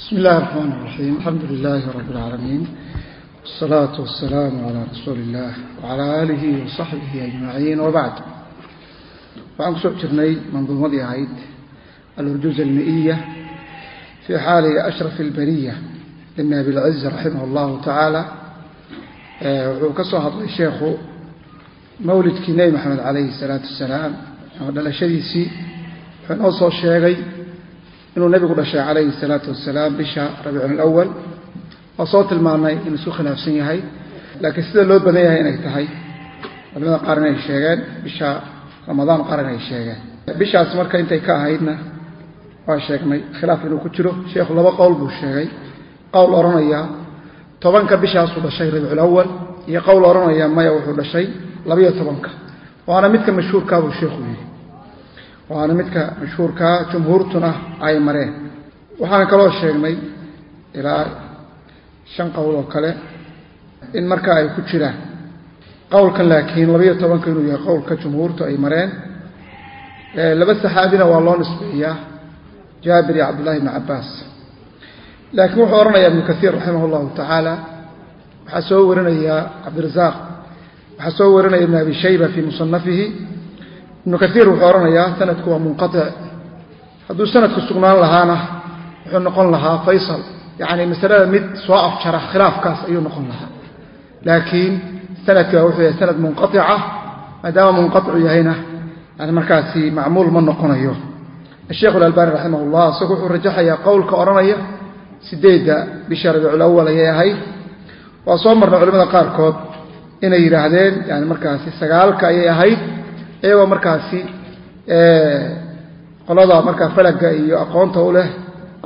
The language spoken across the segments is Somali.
بسم الله الرحمن الرحيم الحمد لله رب العالمين والصلاة والسلام على رسول الله وعلى آله وصحبه أجمعين وبعد وعن سعجرني منظومة عيد الأرجوز المئية في حال أشرف البرية لابن أبي العز رحمه الله تعالى وكسو هضل الشيخ مولد كيني محمد عليه الصلاة والسلام ودلشديسي فنوصو الشيخي inuu nebigu dhashay calayhi salaatu wasalaam bisha rabiicun alawal waa soo tilmaanay inuu isu khilaafsan yahay laakiin sida loo badan yahay inay tahay. Culamada qaar inay sheegeen bisha ramadaan qaran ay sheegeen. Bishaas marka intay ka ahaydna waa sheegnay khilaaf inuu ku jiro. Sheekhu laba qowl buu sheegay. Qowl odhanaya tobanka bishaasuu dhashay rabiicul awal iyo qowl odhanaya maya wuxuu dhashay labayo tobanka waana midka mashhuurkaa buu sheekhu yidhi waana midka mashhuurkaa jumhuurtuna ay mareen. Waxaan kaloo sheegnay ilaa shan qowl oo kale in marka ay ku jiraan. Qowlkan laakiin labayo tobanka inuu yahay qowlka jumhuurtu ay mareen. Laba saxaabina waa loo nisbeeyaa jaabir iyo cabdullahi ibni cabbaas. Laakiin wuxuu odhanayaa ibnu kaiir raximah allahu tacaala waxaa soo warinaya cabdirasaaq waxaa soo warinaya ibn abi shayba fii musanafihi ibnu kaiir wuxuu odhanayaa sanadku waa munqatic hadduu sanadku sugnaan lahaana wuxuu noqon lahaa faysal. Yacni masalada mid soo afjara khilaafkaas ayuu noqon lahaa. Laakiin sanadki baa wuxuu yahay sanad munqaica maadaama munqaicu yahayna yani markaasi macmuul ma noqonayo. Asheikh alalbani raximah llah isagu wuxuu rajaxayaa qowlka odhanaya sideedda bisha rabiicul awal ayay ahayd. Waa soo marnay culamada qaarkood inay yidhaahdeen yani markaasi sagaalka ayay ahayd iyagoo markaasi qolada markaa falaga iyo aqoonta u leh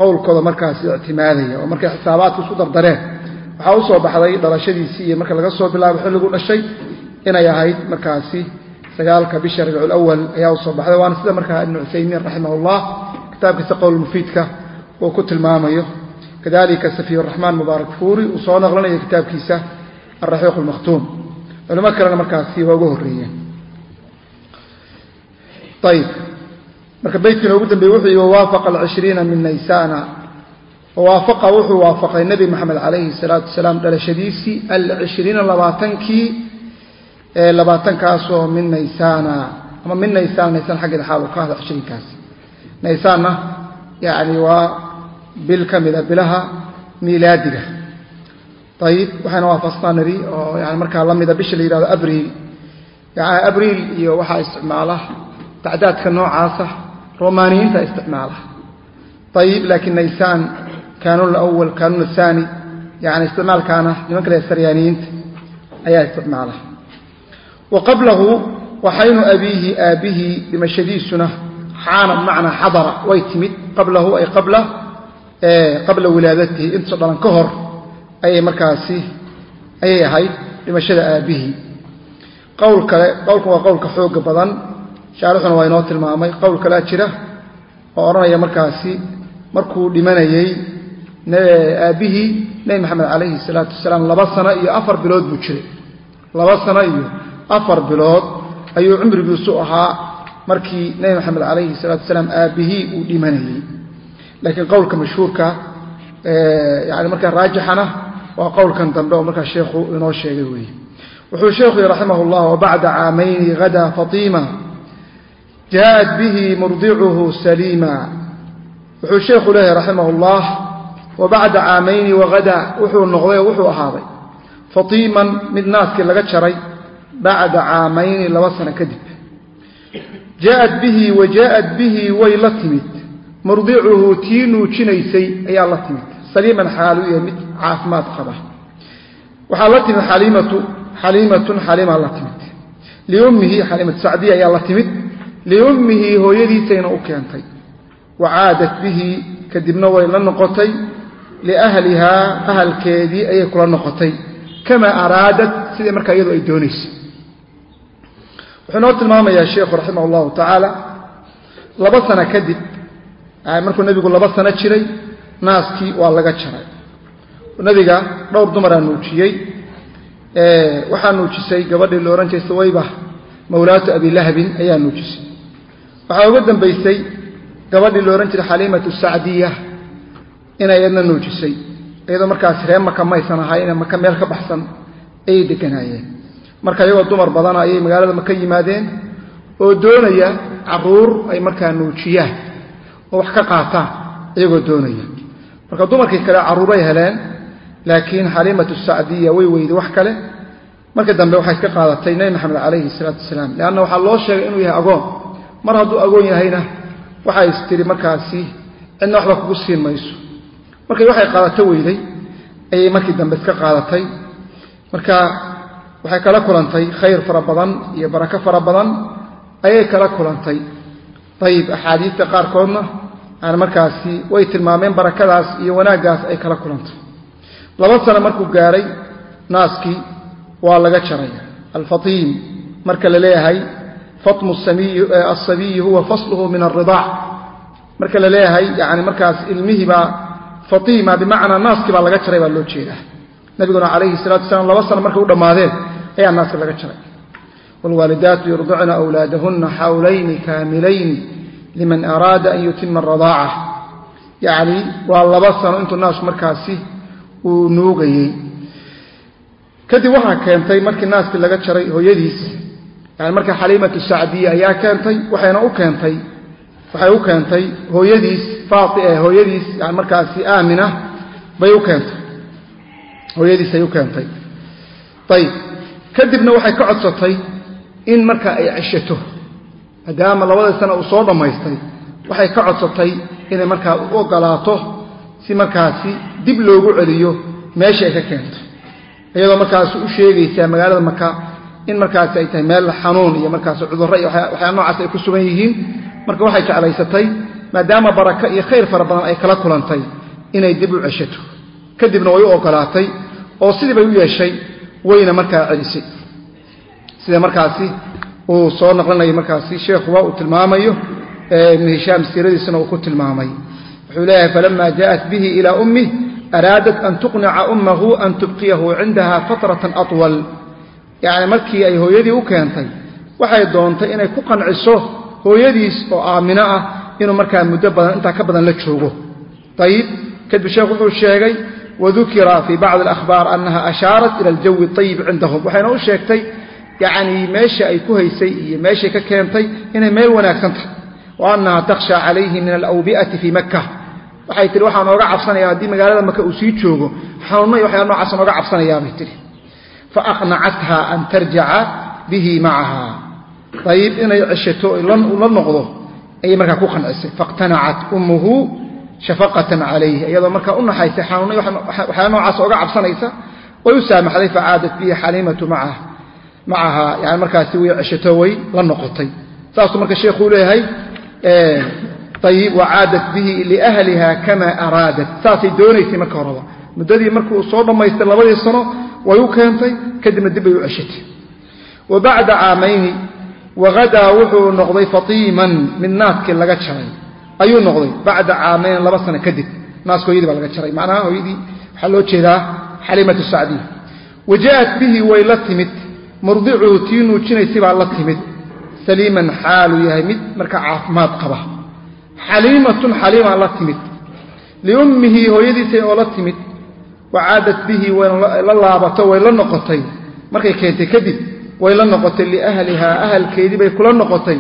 qowlkooda markaasi ictimaadaya oo markay xisaabaadka isku dardareen. Waxaa u soo baxday dhalashadiisii iyo marka laga soo bilaabo xilligu dhashay inay ahayd markaasi sagaalka bisha rabiicul awal ayaa u soo baxday. Waana sida markaa ibnu cuthaymiin raximah llah kitaabkiisa qowl mufiidka uu ku tilmaamayo. Kadalika safiy raxmaan mubaarak fuuri uu soo naqlinayo kitaabkiisa alraxiiq lmakhtuum culimo kalena markaasi waa uga horreeyeen ayib marka beytkiina ugu dambeeye wuxuu yihi wawaafaqa alcishriina min naysana wawaafaqa wuxuu waafaqay nebi moxamed calayhi salaatu wasalaam dhalashadiisii alcishriina labaatankii labaatankaasoo min naysana ama min naysaan naysaan xaggeeda xaal ka ahda cishriinkaasi naysaanna yacni waa bil ka bilaha miilaadiga ayib waxayna waafaqstaa nari oo yani markaa la bisha la yihahdo abriil. Abriil iyo waxaa isticmaala tacdaadka noocaasa romaaniyiinta isticmaala. Ayib laakiin naysaan kaanun awal kaanun athani yani isticmaalkaana nimanka le saryaaniyiinta ayaa isticmaala. Wa qablahu waxaynu abiihi aabbihi dhimashadiisuna xaana bimacnaa xadara way timid. Qablahu ay qabla wilaadatihi intuso dhalan ka hor ayay markaasi ayay ahayd dhimashada aabbihii qowl kale qowlkan waa qowlka xooga badan shaarixuna waa inoo tilmaamay qowl kalea jira oo odhanaya markaasi markuu dhimanayey aabbihii nebi maxamed calayhi salaatu wasalaam laba sano iyo afar bilood buu jiray. Laba sano iyo afar bilood ayuu cumrigiisu ahaa markii nebi maxamed calayhi salaatu wasalaam aabbihii uu dhimanayey laakiin qowlka mashhuurka yani markaa raajixana waa qowlkan dambe oo markaa sheekhu inoo sheegay weeye. Wuxuu sheekhu yihi raximah llah wabacda caamayni hadaa fatiima jaaءat bihi murdicuhu saliima wuxuu sheekhu leeyahay raximah اllah wabacda caamayni wahada wuxuu noqday oo wuxuu ahaaday fatiiman mid naaskii laga jaray bacda caamayni laba sano kadib jaaءat bihi wa jaaءat bihi way la timid murdicuhu tii nuujinaysay ayaa la timid saliiman xaalu yahay mid caafimaad qaba waxaa la timid xaliimatu xaliimatun xaliimaa la timid liummihi xaliimatu sacdiya ayaa la timid liummihi hooyadiisayna u keentay wa caadat bihi kadibna way la noqotay liahlihaa ahalkeedii ayay kula noqotay kamaa araadat sidai markaa iyadu ay doonaysay wuxuu noo tilmaamayaa sheikhu raximah allahu tacaala laba sano kadib markuu nebigu laba sano jiray naaskii waa laga jaray nebiga dhowr dumaraa nuujiyey waxaa nuujisay gabadhii la odhan jiray sawayba ayaa nuujisay waxaa uga dambaysay gabadhii la odhan jiray xaliimatu sacdiya inay iyadna nuujisay iyadoo markaasi reer maka maysan ahayn maka meel ka baxsan ayay deganaayeen marka iyagoo dumar badana ayay magaalada maka yimaadeen oo doonaya carruur ay markaa nuujiyaan oo wax ka qaataan iyagoo doonaya. Marka dumarkii kale carruuray heleen laakiin xaliimatu sacdiya way weyday wax kale. Markii dambe waxay ka qaadatay nebi maxamed calayhi salaatu wasalaam leanna waxaa loo sheegay inuu yahay agoon mar hadduu agoon yahayna waxay is markaasi cidna waxba kugu siin mayso. Markay waxay qaadato weyday ayay markii dambe iska qaadatay. Marka waxay kala kulantay khayr fara badan iyo barako fara badan ayay kala kulantay. Ayib axaadiista qaarkoodna yani markaasi way tilmaameen barakadaas iyo wanaaggaas ay kala kulantay. Laba sano markuu gaaray naaskii waa laga jaraya alfatiim marka la leeyahay fatmu asabiyi huwa fasluhu min alridaac marka la leeyahay yani markaas ilmihiibaa fatiima bimacnaa naaskii laga jaray baa loo jeedaa. Nabiguna calayhi salatu wasalaam laba sano markay u dhammaadeen ayaa naaska laga jaray. Wاlwaalidaatu yurdicna أwlaadahuna xawlayni kaamilayni liman araada an yutima aradaaca yacni waa laba sano intuu naasku markaasi uu nuugayey. Kadib waxaa keentay markii naaskii laga jaray hooyadiis yani marka xaliimatu sacdiya ayaa keentay waxayna u keentay waxay u keentay hooyadiis faai hooyadiis yani markaasi aamina bay u keentay. Hooyadiisay u keentay. Ayib kadibna waxay ka codsatay in marka ay ceshato maadaama labadii sana uu soo dhammaystay waxay ka codsatay inay markaa u ogolaato si markaasi dib loogu celiyo meeshii ay ka keento. Iyadoo markaasi u sheegaysaa magaalada maka in markaasi ay tahay meel xanuun iyo markaas cudurro iyo waxyaa noocaas ay ku sugan yihiin. Marka waxay jeclaysatay maadaama barako iyo khayr fara badan ay kala kulantay inay dib u ceshato. Kadibna way u ogolaatay oo sidii bay u yeeshay wayna markaa celisay. Sida markaasi uu soo naqlanayo markaasi sheekhuwa uu tilmaamayo ibnu hishaam siiradiisana uu ku tilmaamay. Wuxuu leeyahay falama jaءat bihi ilaa ummih araadat an tuqnica ummahu an tubqiyahu cindaha fatratan awal yacni markii ay hooyadii u keentay waxay doontay inay ku qanciso hooyadiis oo aamino ah inuu markaa muddo badan intaa ka badan la joogo. Ayib kadib sheekh wuxuu sheegay wadukira fii bacdi alakhbaar annaha ashaarat ila aljawi ayib cindahum waxayna u sheegtay yacnii meesha ay ku haysay iyo meeshay ka keentay inay meel wanaagsan tahay. Wa annaha takhsha calayhi min alawbi'ati fii makka waxay tihi waxaan ooga cabsanaya haddii magaalada maka uu sii joogo xanuunna iyo waxyaala nocaasaan ooga cabsanayaa bay tihi fa aqnacatha an tarjaca bihi macaha ayib inay ceshato la noqdo ayay markaa ku qancisay faqtanacat ummuhu shafaqatan calayh iyadoo markaa u naxaysay xanuunna waxyaala noocaas ooga cabsanaysa way u saamaxday facaadat bihi xaliimatu macaha yani markaasi way ceshato way la noqotay saasuu marka sheekhuu leeyahay ayib wacaadat bihi liahliha kama araadat saasay doonaysay marka horeba muddadii markuu soo dhammaystay labadii sano way u keentay kadibna dib bay u ceshatay wa bacda caamayni wagadaa wuxuu noqday fatiiman mid naaskii laga jaray. Ayuu noqday bacda caamayn laba sano kadib naaska hoyadii baa laga jaray. Macnaha hooyadii waxaa loo jeedaa xaliimatu sacdiya wa ja'at bihi way la timid. Murdicuhu tii nuujinaysay baa la timid. Saliiman xaaluu yahay mid marka caafimaad qaba. Xaliimatun xaliimaa la timid. Liummihi hooyadiisay oo la timid wacaadat bihi wayla laabato way la noqotay. Markay keentay kadib way la noqotay liahlihaa ahalkeedii bay kula noqotay.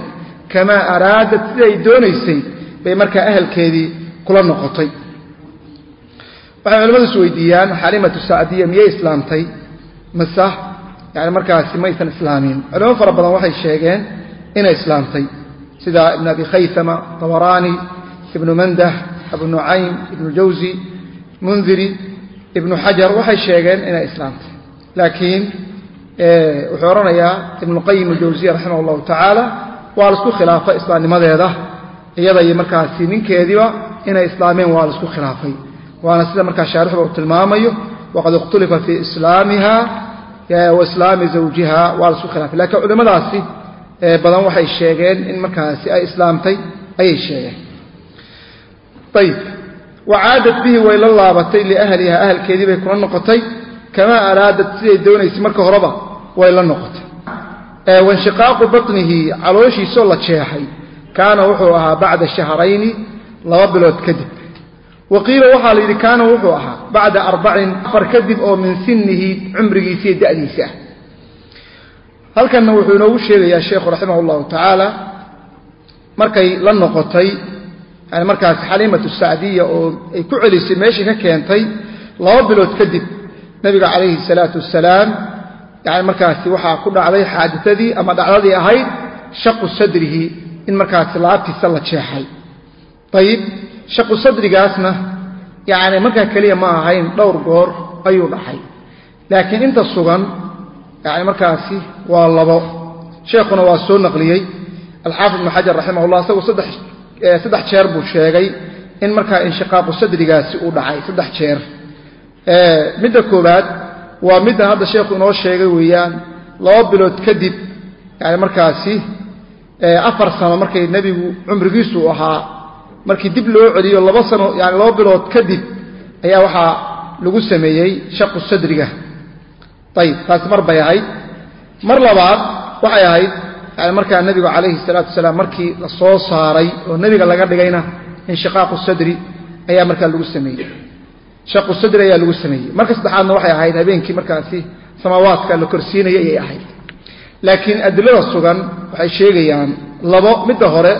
Kamaa araadat siday doonaysay bay markaa ahalkeedii kula noqotay. Islaamtay? Mase yani markaasi maysan islaamin. Culimo fara badan waxay sheegeen inay islaamtay. Sida ibn abi khaysama tabaraani ibnu mandah abu nucaym ibnu jawsi mundiri ibnu xajar waxay sheegeen inay islaamtay. Laakiin wuxuu odhanayaa ibnuqayim aljawsiya raximah allahu tacaala waa la isku khilaafay islaamnimadeeda iyada iyo markaasi ninkeediiba inay islaameen waa la isku khilaafay. Waana sida markaa shaarixuba uu tilmaamayo waqad ikhtulifa fii islaamiha wa islaami zawjiha waa la isku khilaafay. Lakiin culimmadaasi badan waxay sheegeen in markaasi ay islaamtay ayay sheegeen. Ayib wacaadat bihi way la laabatay liahliha ahalkeedii bay kula noqotay. Kamaa araadat siday doonaysay marka horeba way la noqotay. Wanshiqaaqu batnihi calooshiisoo la jeexay. Kaana wuxuu ahaa bacda shahrayni laba bilood kadib. Wa qiila waxaa la yidhi kaana wuxuu ahaa bacda arbacin afar kadib oo min sinihi cumrigiisa iyo da'diisa ah. Halkanna wuxuu inoogu sheegayaa sheekhu raximah allahu tacaala markay la noqotay yani markaas xaliimatu sacdiya oo ay ku celisay meeshii ka keentay laba bilood kadib nabiga calayhi salaatu wasalaam yani markaasi waxaa ku dhacday xaaditadii ama dhacdadii ahayd shaqu sadrihi in markaasi laabtiisa la jeexay. Ayib shaqu sadrigaasna yani markaa keliya ma ahayn dhowr goor ayuu dhacay. Laakiin inta sugan yani markaasi waa labo. Sheekhuna waa soo naqliyey alxaafid ibnu xajar raximah isagu saddex jeer buu sheegay in markaa inshiqaaqu sadrigaasi uu dhacay saddex jeer. Midda koowaad waa middan hadda sheekhu inoo sheegay weeyaan laba bilood kadib yani markaasi afar sano markay nebigu cumrigiisu ahaa markii dib loo celiyo laba sano yani laba bilood kadib ayaa waxaa lagu sameeyey shaqu sadriga. Ayib taasi mar bay ahayd. Mar labaad waxay ahayd markaa nebigu calayhi salaatu wasalaam markii la soo saaray oo nebiga laga dhigayna inshiqaaqu sadri ayaa markaa lagu sameeyey. Shaqu sadri ayaa lagu sameeyey. Marka saddexaadna waxay ahayd habeenkii markaasi samaawaadka la korsiinaya ayay ahayd. Laakiin adilada sugan waxay sheegayaan labo midda hore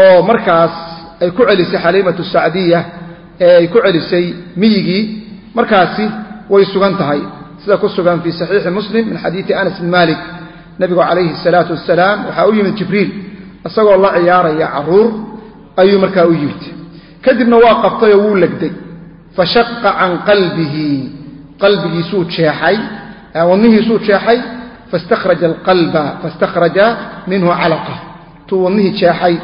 oo markaas ay ku celisay xaliimatu sacdiya ee ay ku celisay miyigii markaasi way sugan tahay. Sida ku sugan fii saxiixi muslim min xadiidi anas bin malik nebigu calayhi salaatu wasalaam waxaa u yimid jibriil isagoo la ciyaaraya carruur ayuu markaa u yimid. Kadibna waa qabtay oo wuu legday. Fashaqa can qalbihi qalbigiisuu jeexay wadnihiisuu jeexay fastakhraja alqalba fastakhraja minhu calaqa. Tuu wadnihii jeexay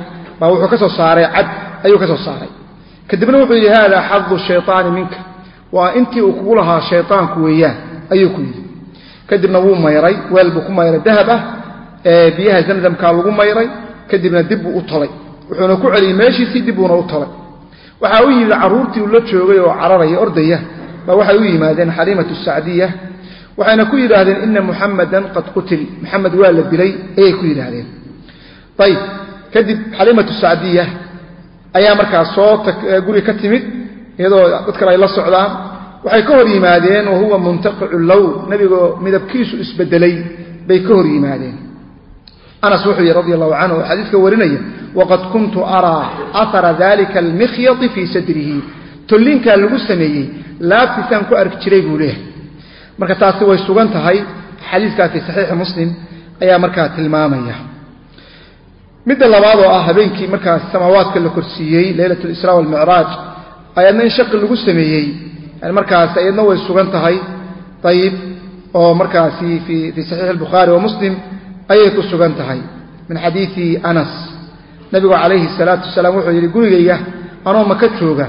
baa wuxuu ka soo saaray cad ayuu ka soo saaray. Kadibna wuxuu yidhi hada xadu shayطaani minka. Waa intii uu kugu lahaa shayطaanku weeyaan ayuu ku yidhi kadibna wuu mayray weel buu ku mayray dahab ah ee biyaha zamzamkaa lagu mayray kadibna dib buu u tolay. Wuxuuna ku celiyey meeshiisii dib buuna u tolay. Waxaa u yimid carruurtii uu la joogay oo cararaya ordaya baa waxay u yimaadeen xaliimatu sacdiya waxayna ku yidhaahdeen ina muxamadan qad qutil muxamed waa la dilay ayay ku yidhaahdeen. Ayib kadib xaliimatu sacdiya ayaa markaas soo guri ka timid iyadoo dad kale ay la socdaan waxay ka hor yimaadeen wa huwa muntaqicu lown nebigoo midabkiisu isbedelay bay ka hor yimaadeen. Anas wuxuu yidhi radi allahu canhu oo xadiiska warinaya waqad kuntu araa ahara dalika almikhyati fii sadrihi. Tolliinkaa lagu sameeyey laabtiisaan ku arki jiray buu leeyahay. Marka taasi way sugan tahay xadiiskaa fii saxiixi muslim ayaa markaa tilmaamaya. Midda labaad oo ah habeenkii markaas samaawaadka la korsiiyey leylat lisraa walmicraaj ayadna in shaqi lagu sameeyey yani markaas ayadna way sugan tahay. Ayib oo markaasi fii saxiixi albukhaari wa muslim ayay ku sugan tahay. Min xadiidi anas. Nabigu calayhi salaatu wasalaam wuxuu yidhi gurigayga anoo maka jooga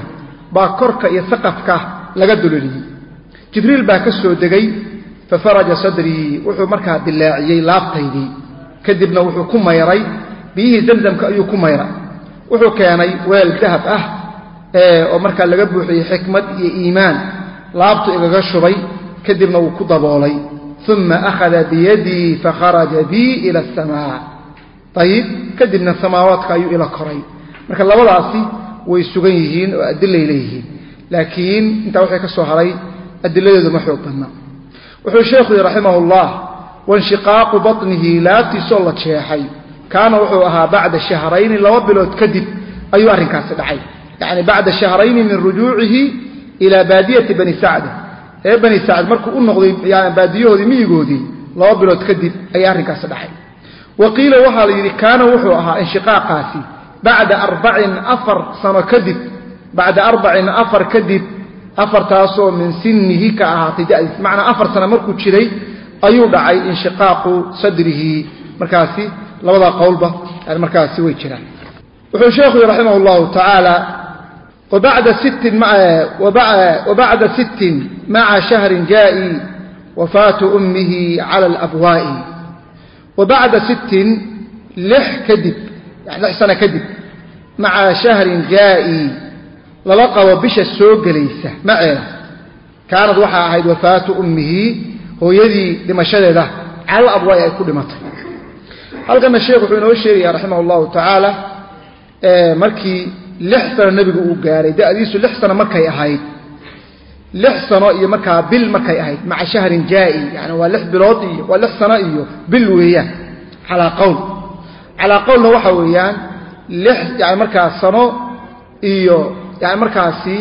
baa korka iyo saqafka laga duloliyey jibriil baa ka soo degay fafaraja sadrii wuxuu markaa dilaaciyey laabtaydii. Kadibna wuxuu ku mayray biyihii zamzamka ayuu ku mayray wuxuu keenay weel dahab ah oo markaa laga buuxiyey xikmad iyo iimaan laabtu igaga shubay kadibna wuu ku daboolay. Uma akhada biyadii fakharaja bii ila asamaa ayib kadibna samaawaadka ayuu ila koray. Marka labadaasi way sugan yihiin oo adilay leeyihiin. Laakiin intaa waxay ka soo haray adiladeedu ma xoog badna. Wuxuu sheekhu yihi raximah llah wanshiqaaqu batnihi laabtiisoo la jeexay. Kaana wuxuu ahaa bacda shahrayni laba bilood kadib ayuu arrinkaasi dhacay yacni bacda shahrayni min rujuucihi ilaa baadiyati bani sacda ee bani sacd markuu u noqday yani baadiyahoodii miyigoodii laba bilood kadib ayaa arrinkaasi dhacay. Wa qiila waxaa la yidhi kaana wuxuu ahaa inshiqaaqaasi bacda arbacin afar sano kadib bacda arbacin afar kadib afartaasoo min sinihi ka ahaatay dadiis macnaa afar sano markuu jiray ayuu dhacay inshiqaaqu sadrihi. Markaasi labadaa qowlba markaasi way jiraan. Wuxuu sheekhu raximah wabacda sittin maca shahrin jaa'i wafaatu ummihi cala alabwaa'i wa bacda sittin lix kadib yani lix sano kadib maca shahrin jaa'i laba qabo bisha soo gelaysa maceeda kaanad waxaa ahayd wafaatu ummihi hooyadii dhimashadeeda cala alabwaa'i ay ku dhimatay halkana sheekh wuxuu inoo sheegaya raximah اllahu tacaala markii lix sano nebigu uu gaaray da'diisu lix sano markay ahayd. Lix sano iyo markaa bil markay ahayd maca shahrin jaa'i yani waa lix bilood iyo waa lix sano iyo bil weeyaan calaa qowl. Calaa qowlna waxa weeyaan lix yani markaa sano iyo yani markaasi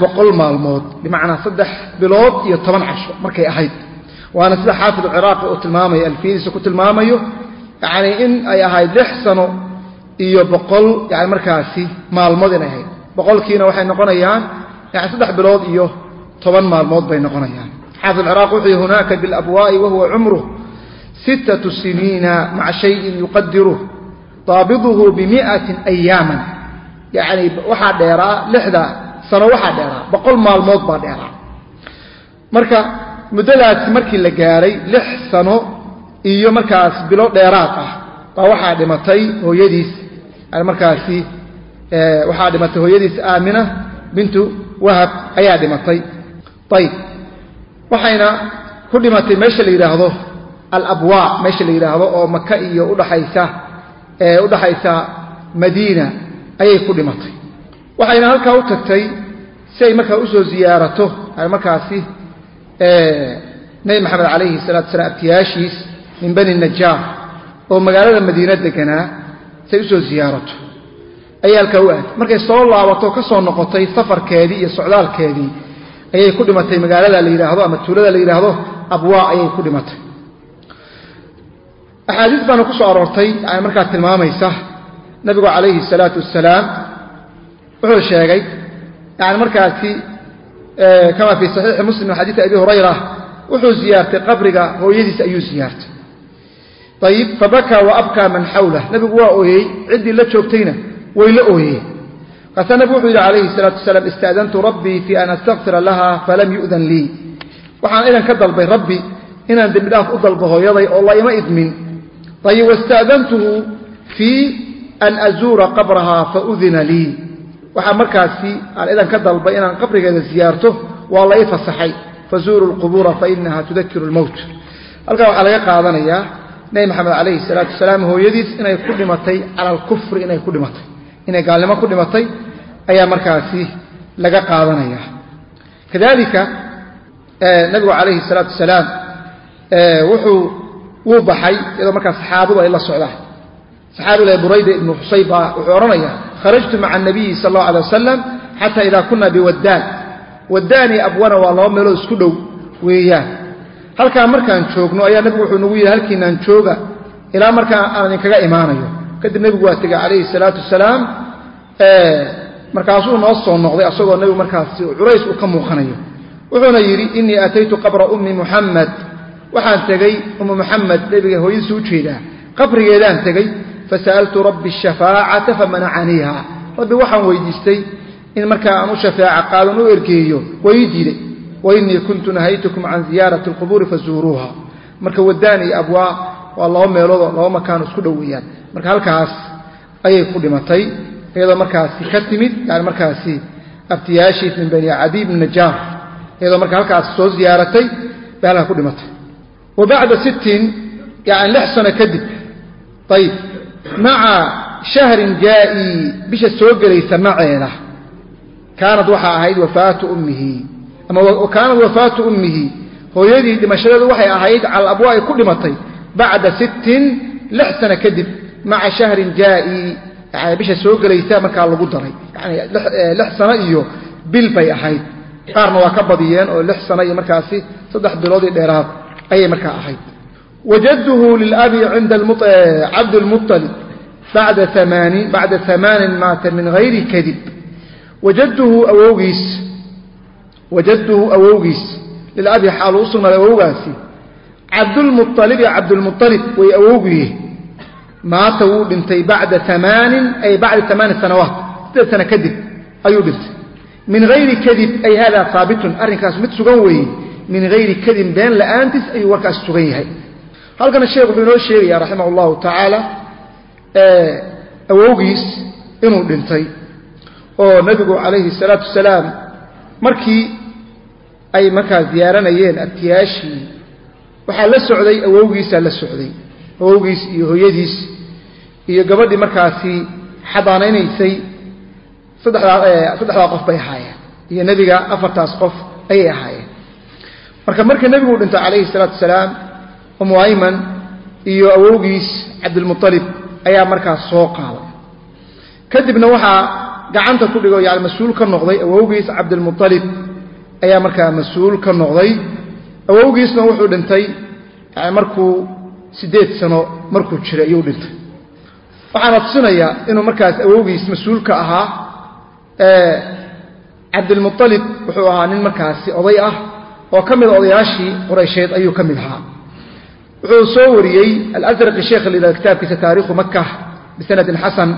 boqol maalmood bimacnaa saddex bilood iyo toban casho markay ahayd. Waana sida xaafid ciraaqi uu tilmaamayo alfiyadiisa ku tilmaamayo yani in ay ahayd lix sano iyo boqol yani markaasi maalmood inay ahayd. Boqolkiina waxay noqonayaan yani saddex bilood iyo toban maalmood bay noqonayaan. Xaafid ciraaq wuxuu hunaaka bilabwaa'i wahuwa cumruh sittatu siniina maca shayin yuqadiruh daabiduhu bimi'atin ayaaman yani waxaa dheeraa lixda sano waxaa dheeraa boqol maalmood baa dheeraa. Marka muddadaasi markii la gaaray lix sano iyo markaas bilo dheeraad ah baa waxaa dhimatay hooyadiis markaasi waxaa dhimatay hooyadiis aamina bintu wahab ayaa dhimatay. Ayib waxayna ku dhimatay meesha la yidhaahdo alabwaa meesha la yidhaahdo oo maka iyo udhaxaysa udhaxaysa madiina ayay ku dhimatay. Waxayna halkaa u tagtay si ay markaa u soo ziyaarato markaasi nebi maxamed calayhi salatu salaam abtiyaashiis min bani najaar oo magaalada madiina deganaa si ay u soo ziyaarato. Ayay halkaa u aaday markay soo laabato ka soo noqotay safarkeedii iyo socdaalkeedii ayay ku dhimatay. Magaalada la yidhaahdo ama tuulada la yidhaahdo abwaa ayay ku dhimatay. Axaadiis baana ku soo aroortay yani markaa tilmaamaysa. Nabigu calayhi salaatu wasalaam wuxuu sheegay yani markaasi kama fii saxiixi muslim min abi hurayra wuxuu ziyaartay qabriga hooyadiis ayuu ziyaartay ayib fabakaa wa abkaa man xawlah nabigu waa ooyey ciddii la joogtayna way la ooyeen. Markaasaa nabigu wuxuu yidhi calayhi salaatu wasalaam istaadantu rabbii fii an astakfira laha falam yu'dan lii. Waxaan idan ka dalbay rabbi inaan dembi dhaaf u dalbo hooyaday oo la ima idmin. Ayib wastaadantuhu fii an azuura qabraha faudina lii. Waxaa markaasi aan idan ka dalbay inaan qabrigeeda ziyaarto waa la ii fasaxay fazuuru lqubuura fainaha tudakiru lmowt halkaa waxaa laga qaadanayaa nebi maxamed calayhi salaatu wasalaam hooyadiis inay ku dhimatay cala alkufri inay ku dhimatay. Inay gaalnimo ku dhimatay ayaa markaasi laga qaadanaya. Kadalika nabigu calayhi salaatu wasalaam wuxuu wuu baxay iyadoo markaa saxaabadu ay la socdaan. Saxaabiga burayda ibnu xusayb baa wuxuu odhanaya kharajtu maca anabiyi sal allahu alay wasalam xata idaa kuna biwaddaan waddaan. Iyo abwana waa laba meelood isku dhow weeyaan halkaa markaan joogno ayaa nabigu wuxuu nagu yidhi halkiinaan jooga ilaa markaa aan idinkaga imaanayo. Kadib nebigu waa tegay calayhi salaatu wasalaam markaasuu noo soo noqday asagoo nebigu markaasi culays uu ka muuqanayo. Wuxuuna yidhi innii ataytu qabra ummi muxamed waxaan tegey ummu muxamed nebiga hooyadiisa u jeedaa. Qabrigeedaan tegey fasa'altu rabbi ashafaacata famanacaniiha rabbi waxaan weydiistay in markaa aan u shafaaca qaadan u ergeeyo waa ii diiday wa innii kuntu nahaytukum can ziyaarati alqubuuri fazuuruuha marka waddaan iyo abwaa waa laba meeloodoo laba makaano isku dhow weeyaan. Marka halkaas ayay ku dhimatay iyadoo markaasi ka timid yani markaasi abtiyaashiis min bani cadiy bni najaar iyadoo marka halkaas soo ziyaaratay bay halkaa ku dhimatay. Wa bacda sittin yani lix sano kadib ayib maca shahrin jaa'i bisha soo gelaysa maceeda kaanad waxaa ahayd wafaatu ummihi ama kaanad wafaatu ummihi. Hooyadii dhimashadeedu waxay ahayd cala abwaa ay ku dhimatay bacda sittin lix sano kadib maca shahrin jaa'i. Yani bisha soo gelaysa markaa lagu daray. Yani lix sano iyo bil bay ahayd. Qaarna waa ka badiyeen oo lix sano iyo markaasi saddex biloodii dheeraad ayay markaa ahayd. Wajadduhu lilabi cinda cabdilmuطalib bacda amaanin bacda amaanin maata min hayri kadib. Wajadduhu awowgiis wajadduhu awowgiis. Lilabi xaalu u sugnaaday awowgaasi. Cabdulmuطalib iyo cabdulmuطalib way awowgiye maata wuu dhintay bacda amaanin ay bacda amaanin sanawaat. Siddeed sano kadib ayuu dhintay? Min hayri kadib ay hada haabitun arrinkaas mid sugan weeye. Min hayri kadib been la'aantiis ayuu warkaas sugan yahay. Halkana sheekh wuxuu inoo sheegaya raximah allahu tacaala awowgiis inuu dhintay. Oo nebigu calayhi salaatu wasalaam markii ay markaa ziyaaranayeen abtiyaashii waxaa la socday awowgiisaa la socday awowgiis iyo hooyadiis iyo gabadhii markaasi xadaanaynaysay saddexdaa qof bay ahaayeen iyo nebiga afartaas qof ayay ahaayeen. Marka marka nebigu dhintay calayhi salaatu wasalaam umu ayman iyo awowgiis cabdilmualib ayaa markaas soo qaaday. Kadibna waxaa gacanta ku dhigo yani mas'uul ka noqday awowgiis cabdilmualib ayaa markaa mas'uul ka noqday. Awowgiisna wuxuu dhintay markuu siddeed sano markuu jiray ayuu dhintay. Waxaana tusinayaa inuu markaas awowgiis mas'uulka ahaa cabdilmualib wuxuu ahaa nin markaasi oday ah oo ka mida odayaashii quraysheed ayuu ka mid ahaa. Wuxuu soo wariyey alsraqi sheekh la kitaabkiisa taariikhu maka bisanadin xasan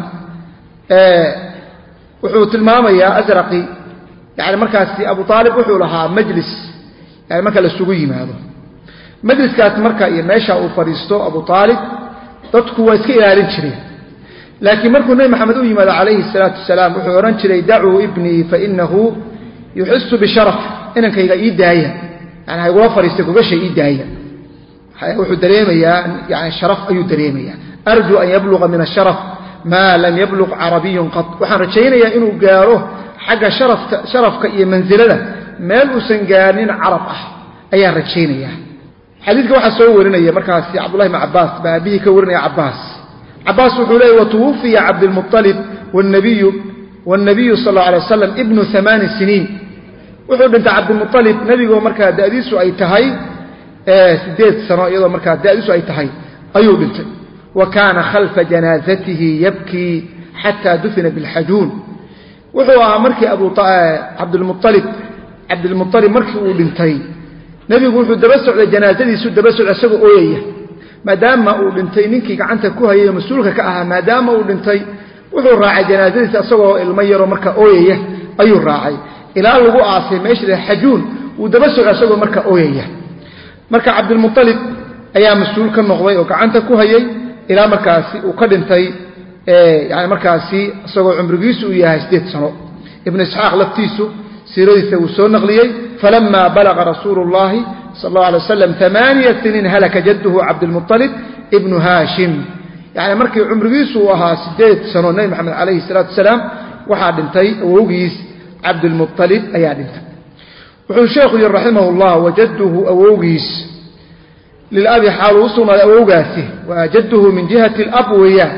wuxuu tilmaamayaa asraqi yani markaasi abu aalib wuxuu lahaa majlis. Yani marka laisugu yimaado. Majliskaas marka iyo meesha uu fadhiisto abu aalib dadku waa iska ilaalin jireen. Laakiin markuu nebi maxamed u yimaado calayhi salaatu wasalaam wuxuu odhan jiray dacuu ibnii fainahu yuxisu bisharaf. Inankayga ii daaya. Yani haygula fadhiista gogasha ii daaya. Wuxuu dareemayaa yani sharaf ayuu dareemayaa. Arjuu an yabluqa min asharaf maa lam yabluq carabiyun qad waxaan rajaynayaa inuu gaaro xagga sharafka iyo mansilada meel uusan gaarnin carab ah ayaan rajaynayaa. Xadiidka waxaa soo warinaya markaasi cabdullahi bn cabaas baa ka warinaya cabaas cabaas wuxuu leeyay watuwufiya cabdilmualib wاnabiyu sal اla alay waslam ibnu amaani siniin. Wuxuu dhintay cabdilmualib nebigoo markaa da'diisu ay tahay sideed sano iyadoo markaa da'diisu ay tahay ayuu dhintay wa kaana khalfa janaazatihi yabkii xataa dufina bilxajuun. Wuxuu ahaa markii abcabdilmualib cabdilmualib markii uu dhintay nebigu wuxuu daba socday janaazadiisu daba socday isagoo ooyaya. Maadaama uu dhintay ninkii gacanta ku hayay mas'uulka ka ahaa maadaama uu dhintay wuxuu raacay janaazadiisa isagoo ilmo yaroo marka ooyaya ayuu raacay. Ilaa lagu aasay meesha xajuun wuu daba socday isagoo marka ooyaya. Marka cabdilmualib ayaa mas'uul ka noqday oo ilaa markaasi uu ka dhintay yani markaasi isagoo cumrigiisu uu yahay sideed sano. Ibnu isxaaq laftiisu siiradiisa wuu soo naqliyey falama balaqa rasuulu llahi sal اllahu alay waslam amaaniya siniin halaka jadduhu cabdilmualib ibnu haashim. Yani markii cumrigiisu uu ahaa sideed sano nebi maxamed calayhi salaatu wasalaam waxaa dhintay awowgiis cabdilmualib ayaa dhintay. Wuxuu sheekhu yidhi raximah llah wajadduhu awowgiis lilabi xaaluu u sugnaaday awowgaasi waa jadduhu min jihati alab weeyaan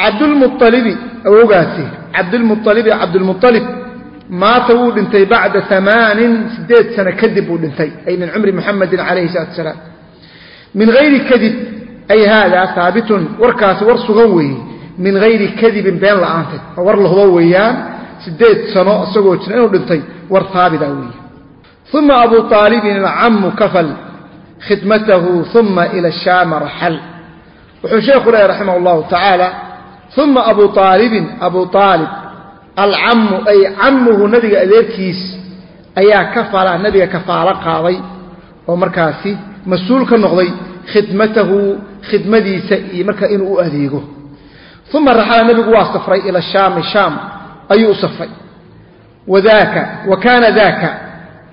cabdulmualibi awowgaasi cabdilmualibi cabdilmualib maata wuu dhintay bacda amaanin sideed sano kadib buu dhintay ay min cumri muxamedin calayhi salaatu wasalaam min hayri kadib ay haadaa haabitun warkaasi war sugan weeye min hayri kadibin been la'aanteed oo war lahubo weeyaan sideed sano isagoo jira khidmatahu uma ila shaama raxal wuxuu sheekhu leehay raximah allahu tacaala uma abu aalibin abu aalib alcammu ay cammuhu nabiga adeerkiis ayaa kafala nabiga kafaalo qaaday oo markaasi mas'uul ka noqday khidmatahu khidmadiisa iyo markaa inuu u adeego. Uma raxala nabigu waa safray ila shaami shaam ayuu u safray. Wadaaka wa kaana daaka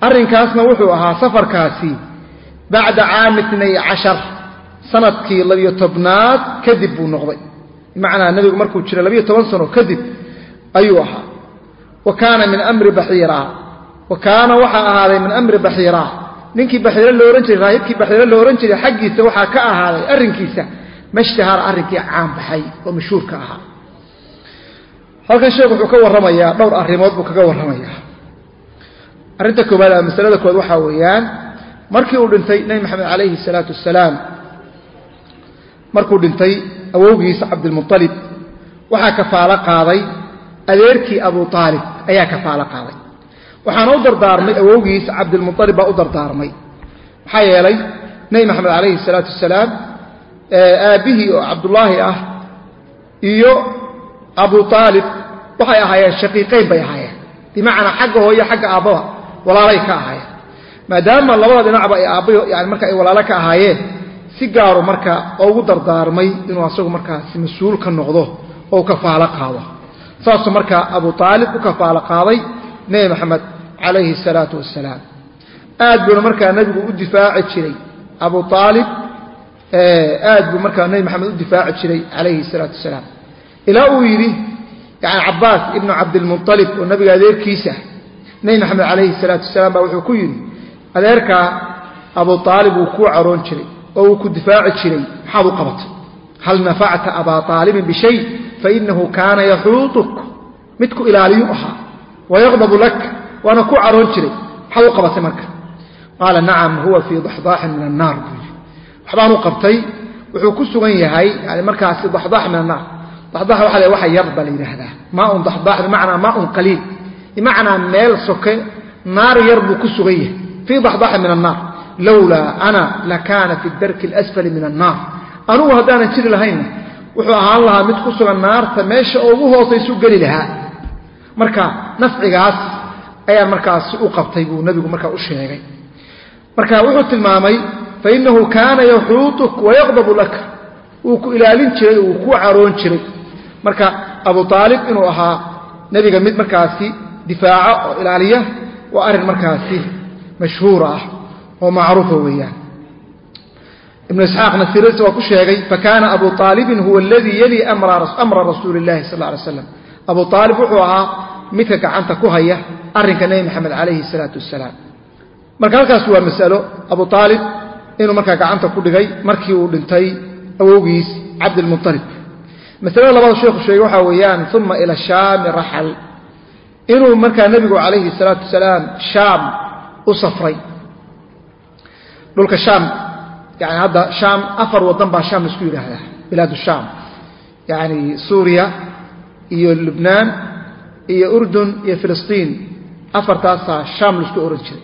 arrinkaasna wuxuu bacda caami itnay cashar sannadkii labiyo tobnaad kadib buu noqday. Bimacnaa nebigu markuu jira labiyo toban sano kadib ayuu ahaa. Wa kaana min amri baxiira. Wa kaana waxaa ahaaday min amri baxiira. Ninkii baxiiro lo ohan jiray raahibkii baxiiro lo ohan jiray xaggiisa waxaa ka ahaaday arrinkiisa mashtahara arrinkii caan baxay oo mashhuurka ahaa. Halkan sheekh wuxuu ka warramayaa dhowr arrimood markii uu dhintay nebi maxamed calayhi salaatu wasalaam markuu dhintay awowgiisa cabdilmualib waxaa kafaalo qaaday. Adeerkii abu aalib ayaa kafaalo qaaday. Waxaana u dardaarmay awowgiis cabdilmualib baa u dardaarmay. Maxaa yeelay nebi maxamed calayhi salaatu wasalaam aabbihii oo cabdullaahi ah iyo abu aalib waxay ahaayeen shaqiiqayn bay ahaayeen. Bimacnaa xagga hooyo xagga aabbaba walaalay ka ahaayeen maadaama labada dhinacba ay aabbayo yani marka ay walaalo ka ahaayeen si gaaru marka ugu dardaarmay inuu asagu markaasi mas'uul ka noqdo oo kafaalo qaado. Saasuu markaa abu aalib u kafaalo qaaday nebi maxamed calayhi salaatu wasalaam aad buuna markaa nebigu u difaaci jiray. Abu aalib aad buu markaa nebi maxamed u difaaci jiray calayhi salaatu wasalaam ilaa uu yidhi yani cabaas ibnu cabdilmualib oo nabiga adeerkiisa nebi maxamed calayhi salaatu wasalaam baa wuxuu ku yidhi adeerkaa abu aalib wuu kuu caroon jiray oo wuu ku difaaci jiray maxaad u qabatay? Hal nafacta abaa aalibin bishay fainahu kaana yaxuutuk midku ilaaliyu ahaa. Wayaqdabu lak. Waana ku caroon jiray. Maxaad u qabatay marka? Qaala nacam huwa fii daxdaaxin min annaar buu yidhi waxbaan u qabtay. Wuxuu ku sugan yahay markaasi daxdaax min annaar daxdaax waxa la waxa yar baa la yidhaahdaa. Maaun daxdaax bimacnaa maaun qaliil. Bimacnaa meel soke naar yar buu ku sugan yahay fii daxdaaxin min annaar lowlaa ana lakaana fi darki alasfali min annaar anugu haddaanan jiri lahaynna wuxuu ahaan lahaa mid ku sugan naarta meesha ugu hoosaysu geli lahaa marka nafcigaas ayaan markaasi u qabtay buu nebigu markaa u sheegay marka wuxuu tilmaamay fainahu kaana yaxuutuk wayaqdabu laka wuu ku ilaalin jiray wuu ku caroon jiray marka abu aalib inuu ahaa nebiga mid markaasi difaaca oo ilaaliya waa arrin markaasi mashhuura ah oo macruufa weeyaan. Ibnu isxaaqna siradiisa waa ku sheegay fakaana abu aalibin huwa aladii yali amra rasuuli illahi sal alay slam abu aalib wuxuu ahaa midka gacanta ku haya arrinka nebi maxamed calayhi salaatu wasalaam marka halkaas waa masalo abu aalib inuu markaa gacanta ku dhigay markii uu dhintay awowgiis cabdilmualib masalada labaad sheekhu sheegay waxaa weeyaan uma ila shaami raxal. Inuu u safray. Dhulka shaam yani hadda shaam afar waddan baa shaam la isku yidhaahdaa bilaad shaam. Yani suuriya iyo lubnaan iyo urdun iyo filistiin afartaasaa shaam la isku oran jiray.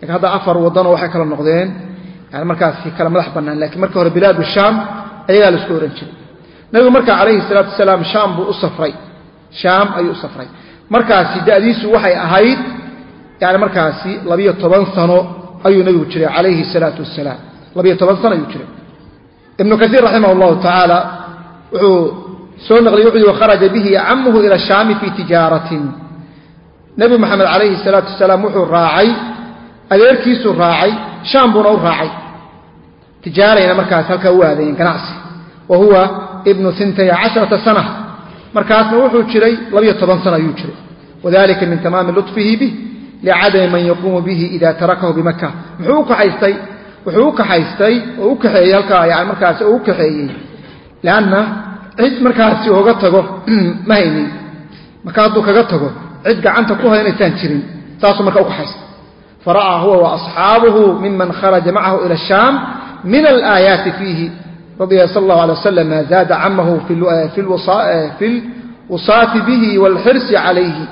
Lakin hadda afar waddanoo waxay kala noqdeen yani markaasi kala madax bannaan lakiin marka hore bilaadu shaam ayagaa la isku ohan jiray. Nabigu markaa calayhi salaatu wasalaam shaam buu u shaam ayuu u markaasi da'diisu waxay ahayd yani markaasi labiyo toban sano ayuu nabigu jiray calayhi salaatu wasalaam labiyo toban sano ayuu jiray. Ibnu kaiir raximah llahu tacaala wuxuu soo naqliyey wuxuu yihi kharaja bihi camuhu ila shaami fii tijaaratin. Nebi moxamed calayhi salaatu wasalaam wuxuu raacay adeerkiisuu raacay shaam buuna u raacay. Tijaarayna markaas halkaa u aadayeen ganacsi. Wa huwa ibnu intay casharata sana markaasna wuxuu jiray labiyo toban sano ayuu jiray. Wadalika min tamaami luطfihi bih licadami man yaquumu bihi ida tarakahu bimaka muxuu u kaxaystay wuxuu u kaxaystay oo u kaxeeyey halkaa yani markaasi oo u kaxeeyey lanna cid markaasi ooga tago ma haynin marka hadduu kaga tago cid gacanta ku haynaysaan jirin saasuu marka u kaxaystay fara'aa huwa waasxaabuhu miman kharaja macahu ila shaam min alaayaati fiihi radya sal allahu alay wasalam maa zaada camahu fi lwusaati bihi waalxirsi calayhi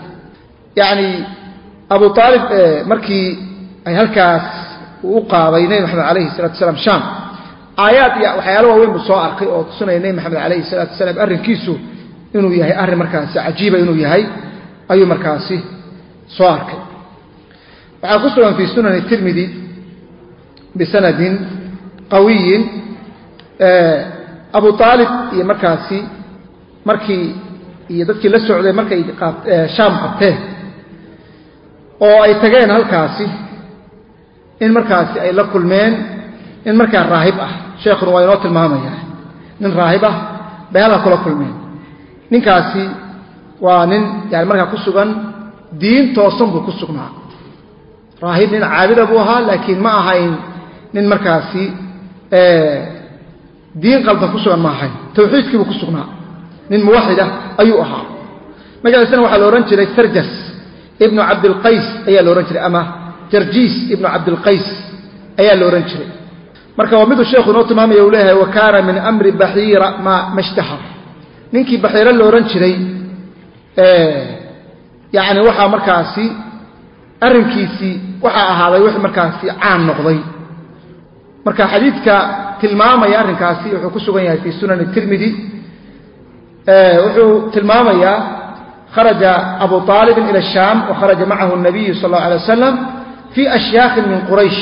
yacni abu aalib markii ay halkaas u qaaday nebi maxamed calayhi salatu wasalaam shaam aayaad iyo waxyaalo waaweyn buu soo arkay oo tusinaya nebi maxamed calayhi salatu wasalaam arrinkiisu inuu yahay arrin markaasi cajiiba inuu yahay ayuu markaasi soo arkay. Waxaa ku sugan fii sunani tirmidi bisanadin qawiyin abu aalib iyo markaasi markii iyo dadkii la socday markay shaam qabteen oo ay tageen halkaasi in markaasi ay la kulmeen nin markaa raahib ah. Sheekhuna waa inoo tilmaamaya nin raahib ah bay halkaa kula kulmeen. Ninkaasi waa nin yani markaa ku sugan diin toosan buu ku sugnaa. Raahib nin caabida buu ahaa laakiin ma ahayn nin markaasi diin qaldan ku sugan ma ahayn. Tawxiidkii buu ku sugnaa. Nin muwaxid ah ayuu ahaa. Magaciisana waxaa la odhan jiray sarjas ibnu cabdilqays ayaa la odhan jiray ama jarjiis ibnu cabdilqays ayaa la odhan jiray. Marka waa miduu sheekhu inoo tilmaamaya uu leeyahay wa min amri baxiira ma mashtahar. Ninkii baxiiro la odhan jiray yani waxaa markaasi arrinkiisii waxaa ahaaday wix markaasi caan noqday. Marka xadiidka tilmaamaya arrinkaasi wuxuu ku sugan yahay fii sunani tirmidi wuxuu tilmaamayaa kharaja abu aalibin ila shaam wa kharaja macahu nabiyu sal allau alay wasalam fii ashyaakhin min quraysh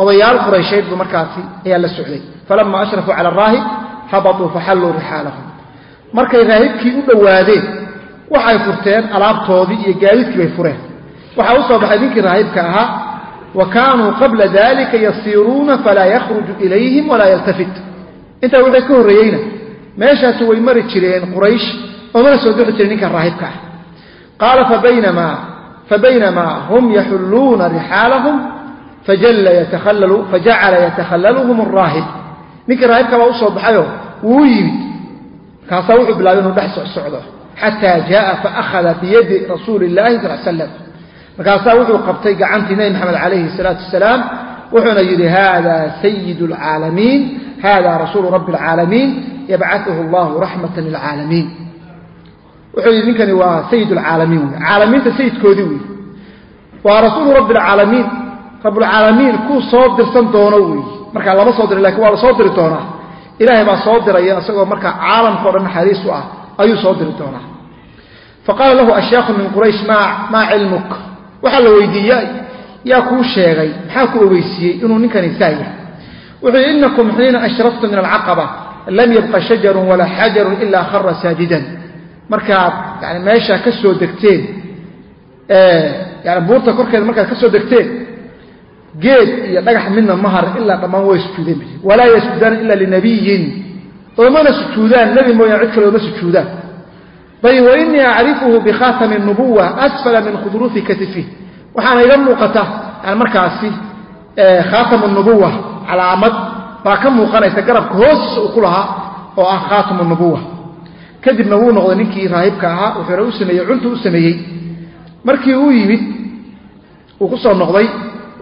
odayaal quraysheed buu markaasi ayaa la socday falama ashrafuu cala araahib habatuu faxalluu rixaalahum markay raahibkii u dhowaadeen waxay furteen alaabtoodii iyo gaadiidkii bay fureen waxaa u soo baxay ninkii raahibka ahaa wa kaanuu qabla dalika yasiiruuna falaa yakhruju ilayhim walaa yaltafit intaa wixii ka horreeyeyna meeshaasi way mari jireen quraysh oomana soo bixi jirin ninkan raahibka ah. Qaala fabaynamaa hum yaxulluuna rixaalahum fajacala yatakhallaluhum araahib ninkii raahibka baa u soo baxayoo wuu yimid. Markaasaa wuxuu bilaabay inuu dhex socsocdo xataa jaaa faakhada biyadi rasuuli illahi sal slam markaasaa wuxuu qabtay gacantii nebi maxamed calayhi salaatu wasalaam wuxuuna yidhi hada sayid alcaalamiin hada rasuulu rabbi alcaalamiin yabcatuhu allahu raxmatan lilcaalamiin wuxuu yidhi ninkani waa sayid alcaalamiin wey caalamiinta sayidkoodii wey waa rasuulu rabbi alcaalamiin rabbulcaalamiin kuu soo dirsan doono wey markaa lama soo diray laakiin waa la soo diri doonaa. Ilaahay baa soo diraya isagoo markaa caalamkao dhan naxariis u ah ayuu soo diri doonaa. Faqaala lahu asheekhu min quraysh maa cilmuk? Waxaa la weydiiyey yaa kuu sheegay maxaa ku ogeysiiyey inuu ninkani saa yahay? Wuxuu yidhi inakum xiina ashraftum min alcaqaba lam yabqa shajarun walaa xajarun ilaa khara saajidan markaad yani meeshaa ka soo degteen yani buurta korkeeda markaad ka soo degteen geed iyo dhagax midna ma harin ilaa dhammaan way sujuudeen walaa yasjudaana ila linabiyin oomana sujuudaan nebi mooyaan cid kale ooma sujuudaan. Ayb wainii acrifuhu bikhaatami nubuwa asfala min khudruufi katifi waxaana iga muuqata yani markaasi khaatamu nubuwa calaamad. Baa ka muuqanaysa garabka hoostiisa uu ku lahaa oo ah khaatamu nubuwa kadibna wuu noqday ninkii raahibka ahaa wuxuuna u sameeyey cuntu u sameeyey. Markii uu yimid uu ku soo noqday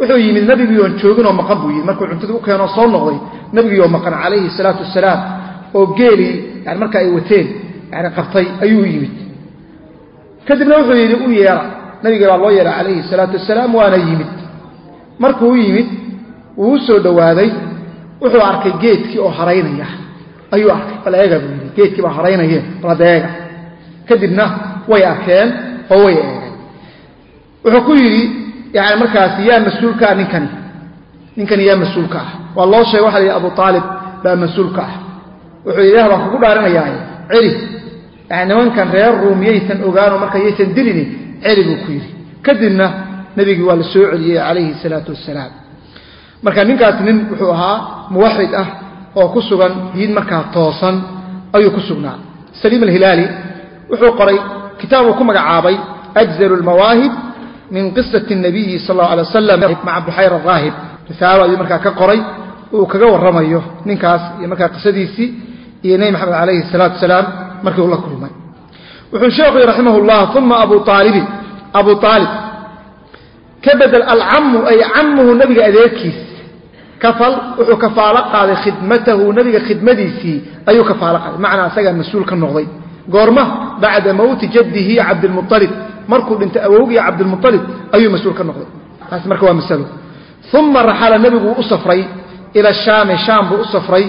wuxuu yimid nebigii oon jooginoo maqan buu yimid markuu cuntadii u keenoo soo noqday nebigii oo maqan calayhi salaatu wasalaam oo geelii yani marka ay wateen yani qabtay ayuu yimid. Kadibna wuxuu yidhi u yeera nabigii baa loo yeeray calayhi salaatu wasalaam waana yimid. Markuu yimid wuu u soo dhowaaday wuxuu arkay geedkii oo haraynaya. Ayuu arkay bal eega buu yidhi geedkii baa haraynayeen baladeega kadibna way arkeen oo way eegeen. Wuxuu ku yidhi yani markaasi yaa mas'uulka ah ninkani. Ninkani yaa mas'uulka ah. Waa loo sheegay waxa la yidhi abu aalib baa mas'uulka ah. Wuxuu yidhi ilah kugu dhaarinayaaye. Celi yani nimankan reer ruum yaysan ogaanoo marka yaysan dilini celi buu ku yidhi. Kadibna nebigii waa la soo celiyey calayhi salaatu wasalaam marka ninkaas nin wuxuu ahaa muwaxid ah oo ku sugan diin markaa toosan ayuu ku sugnaa. Saliim alhilaali wuxuu qoray kitaab uu ku magacaabay ajzalu lmawaahib min qisati nabiyi sal allau alay wasalam maca buxayr araahib risaalo ayuu markaa ka qoray uu kaga warramayo ninkaas iyo markaa qisadiisii iyo nebi maxamed calayhi salaatu wasalaam markii uu la kulmay. Wuxuu sheekhu yhi raximah llah uma abu aalibin abu aalib ka bedel alcammu ay cammuhu nebiga adeerkiis wuxuu kafaalo qaaday khidmatahu nebiga khidmadiisii ayuu kafaalo qaaday. Macnaa asagaa mas'uul ka noqday. Goorma bacda mowti jaddihi cabdilmualib markuu dhintay awowgii cabdilmualib ayuu mas'uul ka noqday. Taas marka waa masalo. Uma raxala nebigu u safray ila shaami shaam buu u safray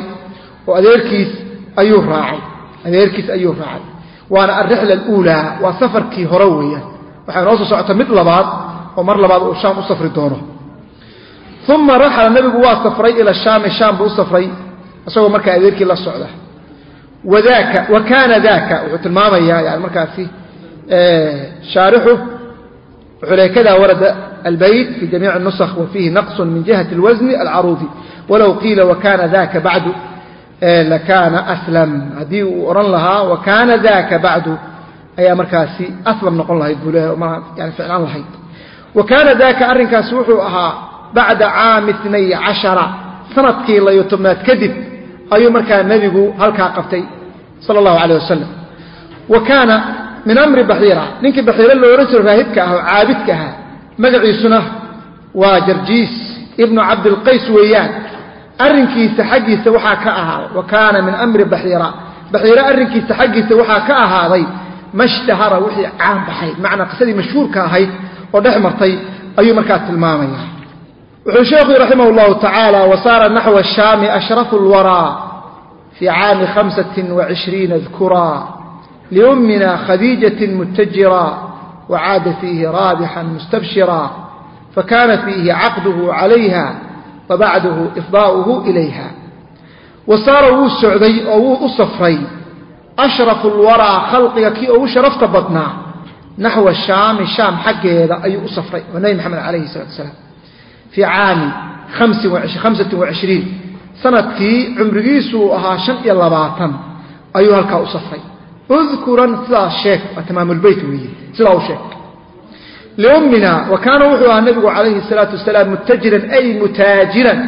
oo adeerkiis ayuu raacay. Adeerkiis ayuu raacay. Waana alrixla aluulaa waa safarkii hore weeyaan. Waxay noo soo socota labaad oo mar labaad uma raxala nabigu waa safray ila shaami shaam buu u safray isagoo markaa adeerkii la socda. Wa kaana daaka wuxuu tilmaamayaa yani markaasi shaarixu culaykadaa warada albayt fi jamiici nusakh wa fiihi naqsu min jihati alwasni alcaruudi. Walow qiila wakana daka bacdu lakaana aslam. Haddii uu odhan lahaa wakana daka bacdu ayaa markaasi aslam noqon lahayd buu leeyahay yani ficlaan lahayd. Wa kaana daaka arrinkaasi wuxuu ahaa bacda caami inay cashara sannadkii layo tobnaad kadib ayuu markaa nebigu halkaa qabtay sala allahu calayh wasalam wa kaana min amri baxiira ninkii baxiiro loo odhan jiro raahibka ah oo caabidka ahaa magaciisuna waa jarjiis ibnu cabdilqays weeyaan. Arrinkiisa xaggiisa waxaa ka ahaaday wa kaana min amri baxiira baxiiro arrinkiisa xaggiisa waxaa ka ahaaday mashtahara wixii caan baxay macnaa qisadii mashhuurka ahayd oo dhex martay ayuu markaa wuxuu sheekhu raximah llahu tacaala wasaara naxwa shaami ashrafu lwaraa fii caami hamsati wacishriina dkuraa liummina khadiijatin mutajira wacaada fiihi raabixan mustabshira fakana fiihi caqduhu calayha wabacdahu ifdaa'uhu ilayha. Wa saara wuu socday oo wuu u safray ashrafu lwaraa khalqiga kii ugu sharafta badnaa naxwa shaami shaam xaggeeda ayuu u safray waa nebi maxamed calayhi salatu asalaam fii caami hamsatin wacishriin sannadkii cumrigiisu uu ahaa shan iyo labaatan ayuu halkaa u safray udkuran sidaa sheeg waa tamaamulbeyt weeye sidaa u sheeg liummina wa kaana wuxuu ahaa nabigu calayhi salaatu wasalaam mutajiran ay mutaajiran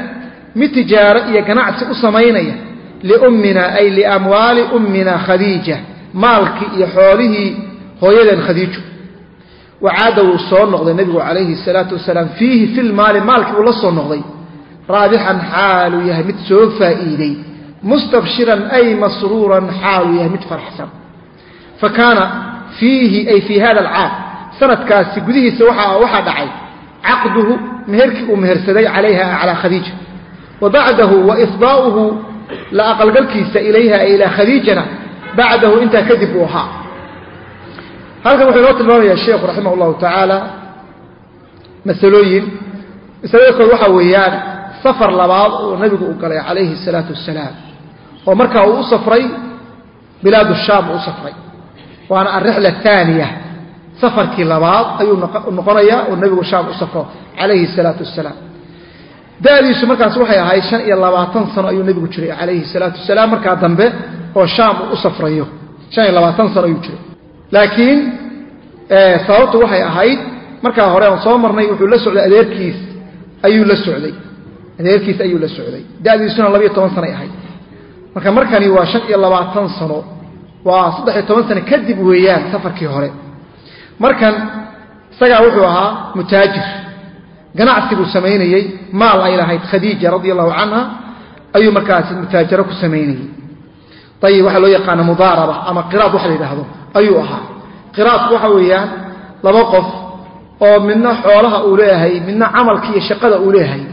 mid tijaaro iyo ganacsi u samaynaya liummina ay liamwaali ummina khadiija maalkii iyo xoolihii hooyadeen khadiijo wacaada wuu soo noqday nebigu calayhi salaatu wasalaam fiihi filmaali maalkii uu la soo noqday. Raabixan xaaluu yahay mid soo faa'iiday. Mustabshiran ay masruuran xaaluu yahay mid faraxsan. Fa kaana fiihi ay fii hada alcaam sanadkaasi gudihiisa waxaa dhacay. Caqduhu meherkii uu mehersaday calayha calaa khadiija. Wa bacdahu wa ifdaa'uhu la aqalgalkiisa ilayha ilaa khadiijana bacdahu intaa kadib uu ahaa halkan wuxuu inoo tilmaamayaa sheekhu raximah allahu tacaala masalooyin. Masalada kood waxaa weeyaan safar labaad oo nebigu u galay calayhi salaatu wasalaam oo markaa uu u safray bilaadu shaam uu u safray. Waana alrixla ahaaniya safarkii labaad ayuu noqonayaa oo nebigu shaam u safro calayhi salaatu wasalaam da'diisu markaas waxay ahayd shan iyo labaatan sano ayuu nebigu jiray calayhi salaatu wasalaam markaa dambe oo shaam u safrayo. Shan iyo labaatan sano ayuu jiray laakiin sababtu waxay ahayd markaa hore aan soo marnay wuxuu la socday adeerkiis ayuu la socday. Adeerkiis ayuu la socday. Da'diisuna labayo toban sanoay ahayd. Marka markani waa shan iyo labaatan sano waa saddex-iyo toban sano kadib weeyaan safarkii hore. Markan isagaa wuxuu ahaa mutaajir. Ganacsiguu samaynayey maal ay lahayd khadiija radia allahu canha ayuu markaasi mutaajaro ku samaynayey ayib waxaa loo yaqaana mudaaraba ama qiraad waxa la yidhaahdo ayuu ahaa. Qiraadku waxa weeyaan laba qof oo midna xoolaha uu leeyahay midna camalka iyo shaqada uu leeyahay.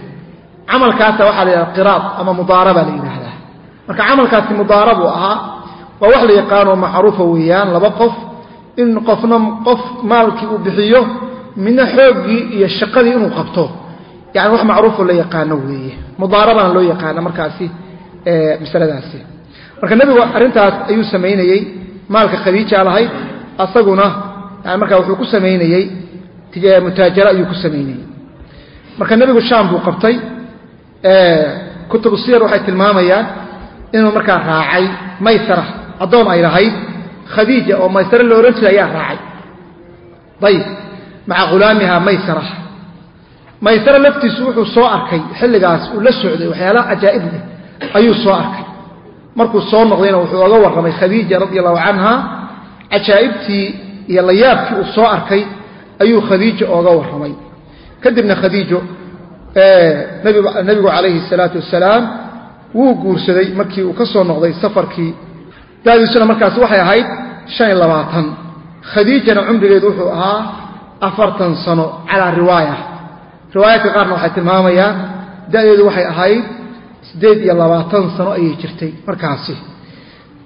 Camalkaasa waxaa la yidhahda qiraad ama mudaaraba la yidhaahdaa marka camalkaasi mudaarabuu ahaa waa wax la yaqaanoo macruufa weeyaan laba qof. In qofna qof maalkii uu bixiyo midna xooggii iyo shaqadii inuu qabto. Yani wax macruufoo la yaqaano weeye. Mudaarabana loo yaqaana markaasi masaladaasi. Marka nebigu arrintaas ayuu samaynayey maalka khadiija lahayd asaguna markaa wuxuu ku samaynayey mutaajaro ayuu ku samaynayey marka nebigu shaam buu qabtay kutubu siyar waxay tilmaamayaan inuu markaa raacay maysara addoon ay lahayd khadiija oo maysare la odhan jiray ayaa raacay. Ayib maca khulaamiha maysara. Maysare laftiisu wuxuu soo arkay xilligaas uu la socday waxyaalaha cajaa'ib leh ayuu soo arkay markuu soo noqdayna wuxuu oga warramay khadiija radi allahu canha cajaa'ibtii iyo layaabkii uu soo arkay ayuu khadiijo ooga warramay. Kadibna khadiijo nebigu calayhi salaatu wasalaam wuu guursaday markii uu ka soo noqday safarkii. Da'diisuna markaas waxay ahayd shan iyo labaatan. Khadiijana cumrigeedu wuxuu ahaa afartan sano calaa riwaaya riwaayaadka qaarna waxay tilmaamayaan da'deedu waxay ahayd siddeed iyo labaatan sano ayay jirtay markaasi.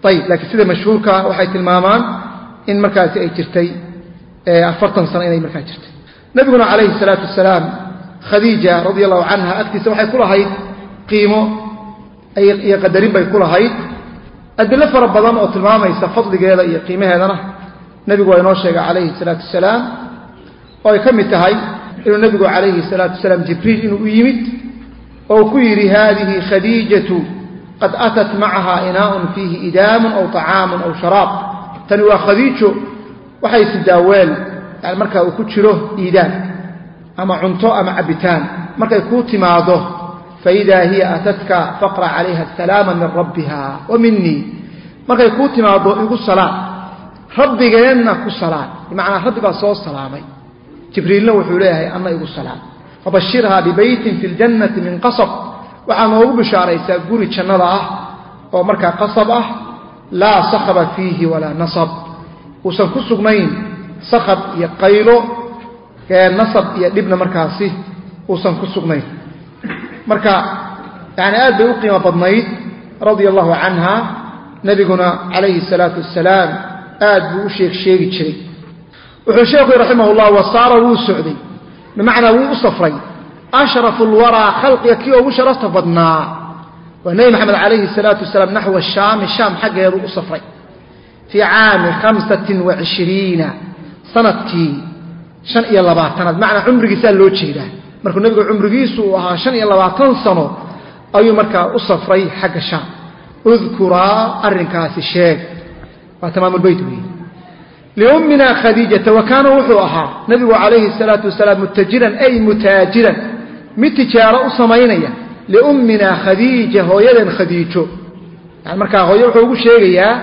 Ayib laakiin sida mashhuurka waxay tilmaamaan in markaasi ay jirtay afartan sano inay markaa jirtay. Nebiguna calayhi salaatu wasalaam khadiija radia allahu canha agtiisa waxay ku lahayd qiimo iyo qadarin bay ku lahayd. Adilo fara badan oo tilmaamaysa fadligeeda iyo qiimaheedana nebigu waa inoo sheegay calayhi salaatu wasalaam. Oo ay ka mid tahay inuu nebigu calayhi salaatu wasalaam jibriil inuu u yimid oo ku yidhi haadihi khadiijatu qad atat macaha inaaun fiihi idaamun aw طacaamun aw sharaab. Tani waa khadiijo waxay sidaa weel yani markaa uu ku jiro iidaan ama cunto ama cabitaan. Markay kuu timaado faidaa hiya atatka faqra calayha asalaama min rabbiha wa minii markay kuu timaado igu salaan rabbigeenna ku salaan bimacnaa rabbi baa soo salaamay. Jibriilna wuxuu leeyahay anna igu salaam wabashirhaa bibeytin fi ljannati min qasab. Waxaa noogu bishaaraysaa guri jannada ah oo markaa qasab ah laa sakhaba fiihi walaa nasab. Uusan ku sugnayn sakhab iyo qaylo nasab iyo dhibna markaasi uusan ku sugnayn. Marka yani aad bay u qiimo badnayd radia allahu canha nebiguna calayhi salaatu wasalaam aad buu u sheeg sheegi jiray. Wuxuu sheekhu raximah llah wasaara wuu socday bimacnaa wuu u safray. Ashrafu lwaraa khalqiga kii ugu sharafta badnaa. Waa nebi maxamed calayhi salaatu wasalaam naxwa shaami shaam xaggeedu u safray. Fii caami khamsatin wa cishriina sannadkii shan iyo labaatanaad. Macnaa cumrigiisaa loo jeedaa. Markuu nebigu cumrigiisu uu ahaa shan iyo labaatan sano ayuu markaa u safray xagga shaam. Udkuraa arrinkaasi sheeg. Waa tamaamulbeyt weeye liummina khadiijata wa kaana wuxuu ahaa nabigu calayhi الsalaatu wasalaam mutajiran ay mutaajiran mid tijaaro u samaynaya liummina khadiija hooyaden khadiijo yani markaa hooye wuxuu ugu sheegayaa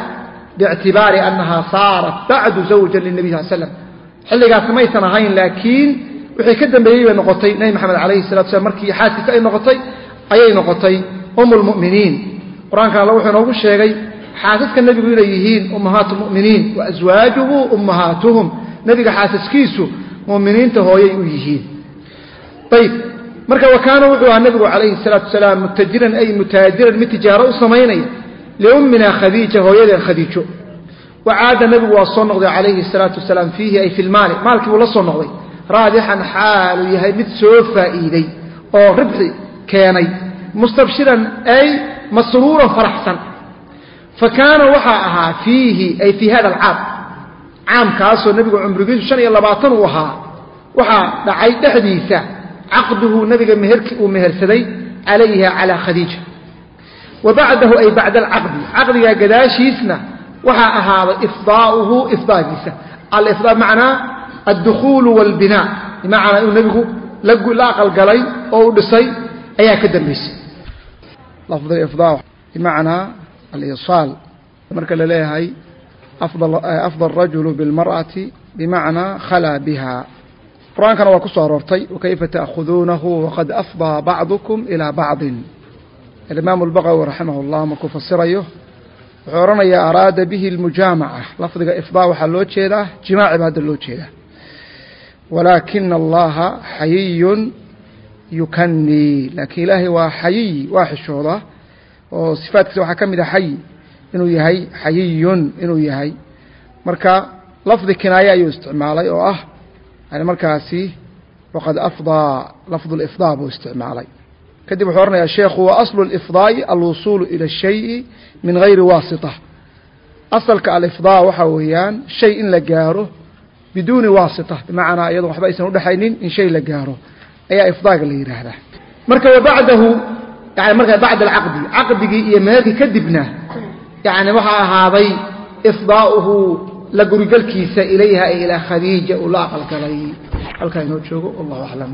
biictibaari annaha saarat bacdu zawjan linabi sal slam xilligaas maysan ahayn laakiin wixii ka dambeeyey bay noqotay nebi maxamed calayhi salatu slam markii xaaskiisa ay noqotay ayay noqotay um lmuminiin sheegay xaasaska nebigu inay yihiin ummahaatu muminiin wa aswaajuhu ummahaatuhum nebiga xaasaskiisu muminiinta hooyay u yihiin. Ayb marka wa kaana wuxuu ahaa nebigu calayhi salaatu wasalaam mutajiran ay mutaajiran mid tijaaro u samaynaya. Liummina khadiija hooyadeen khadiijo. Wa caada nebigu waa soo noqday calayhi salaatu wasalaam fiihi ay fi lmaali maalkii buu la soo noqday. Raabixan xaaluu yahay mid soo faa'iiday oo ribxi keenay. Mustabshiran ay masruuran faraxsan fa kaana waxaa ahaa fiihi ay fii hada alcaam caamkaasoo nebigu cumrigiisu shan iyo labaatan uu ahaa waxaa dhacay dhexdiisa caqduhu nebiga meherkii uu mehersaday calayha calaa khadiija wa bacdahu ay bacda alcaqdi caqdigaa gadaashiisna waxaa ahaaday ifdaa'uhu ifdaagiisa alifdaa macnaa addukuulu wاlbinaa bimacnaa inuu nebigu la aqalgalay oo u dhisay ayaa ka dambaysay lafd ifdaa bimacnaa alisaal marka la leeyahay afdal rajulu biاlmarأati bimacnaa khalaa biha qur-aankana waa ku soo aroortay wakayfa ta'khuduunahu waqad afdaa bacdukum ilaa bacdin alimaamu اlbaqawi raximah اllah markuu fasirayo wuxuu odhanayaa araada bihi اlmujaamaca lafdiga ifdaa waxaa loo jeedaa jimaaci baa hadda loo jeedaa walaakina allaha xayiyun yukanii laakiin ilaahay waa xayiy waa xishooda oo sifaatkiisa waxaa ka mid a xayi inuu yahay xayiyun inuu yahay. Marka lafdi kinaaye ayuu isticmaalay oo ah yani markaasi waqad afdaa lafdu lifdaa buu isticmaalay. Kadib wuxuu odhanayaa sheekhu wa aslu lifdaa'i alwusuulu ila اshayi min gayri waasita. Asalka alifdaa waxaa weeyaan shay in la gaaro biduuni waasita bimacnaa iyadoo waxba aysan udhexaynin in shay la gaaro. Ayaa ifdaaga la yidhaahdaa. Marka wa bacdahu yani marka bacda alcaqdi caqdigii iyo meherkii kadibna yani waxaa ahaaday ifdaa'uhu la gurigalkiisa ilayha ee ilaa khadiija uu la aqalgalay halkaa inoo joogo wallahu aclam